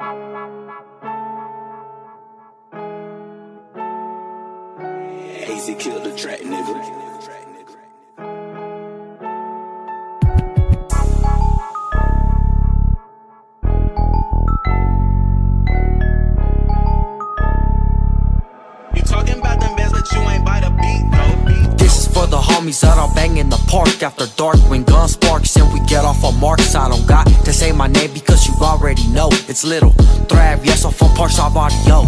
Easy kill the track, nigga. You talking about them bands, but you ain't by the beat. This is for the homies that are banging in the park after dark when guns sparks and we get off on marks. I don't got to say my name because you already know it's little. Thrav, yes, off on I've already yo.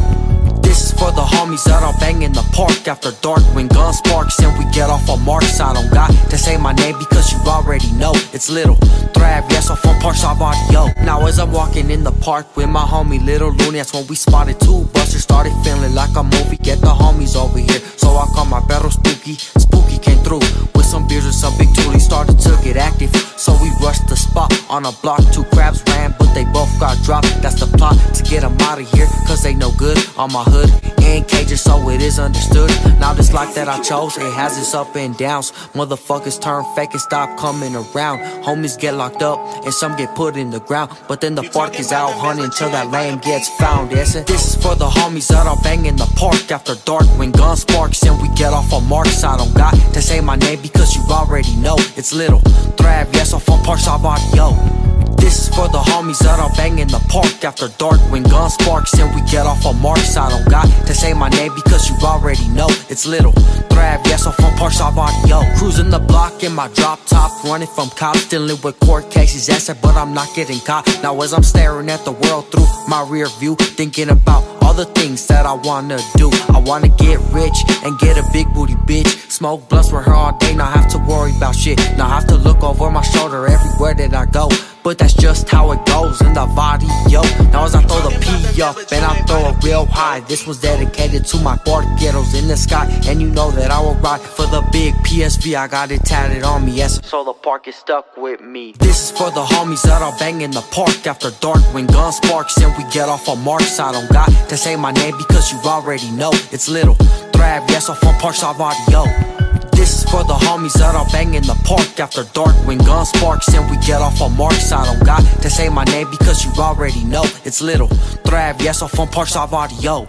This is for the homies that are banging in the park after dark when guns sparks and we get off on marks. I don't got to say my name because you already know it's little. Thrav, yes, off on I've already yo. Now as I'm walking in the park with my homie Little Looney, that's when we spotted two busters. Started feeling like a movie. Get the homies over here, so I call my perro Spooky. Spooky came through with some beers and some big toolie. Started to get active, so we rushed the spot on a block. Two crabs ran, but they both got dropped. That's the plot to get them out of here, cause they no good on my hood. In cages, so it is understood. Now this life that I chose, it has its up and downs. Motherfuckers turn fake and stop coming around. Homies get locked up and some get put in the ground. But then the bark is out hunting until that lane gets found. Yes, and this is for the homies that are banging the park after dark when guns sparks and we get off on marks. I don't got to say my name because you already know it's little. Thrav, yes, off on already yo. This is for the homies that are banging the park after dark when guns sparks and we get off on marks. I don't got to say my name because you already know it's little. Thrav, yes, on parks, I've already yo. Cruising the block in my drop top, running from cops, dealing with court cases, That's it, but I'm not getting caught. Now as I'm staring at the world through my rear view, thinking about all the things that I wanna do. I wanna get rich and get a big booty bitch. Smoke blunts with her all day, not have to worry about shit. Not have to look over my shoulder everywhere that I go. But that's just how it goes in the body, yo. Now as I throw the P up and I throw it real high. This was dedicated to my park. ghettos in the sky. And you know that I will ride for the big PSV. I got it tatted on me, yes. So the park is stuck with me. This is for the homies that are banging the park after dark when guns sparks and we get off on marks. I don't got to say my name because you already know it's little. Thrav, yes, off on parks, already yo. This is for the homies that are banging the park after dark when guns sparks and we get off on marks. I don't got to say my name because you already know it's little. Thrav, yes, off on parks, already yo.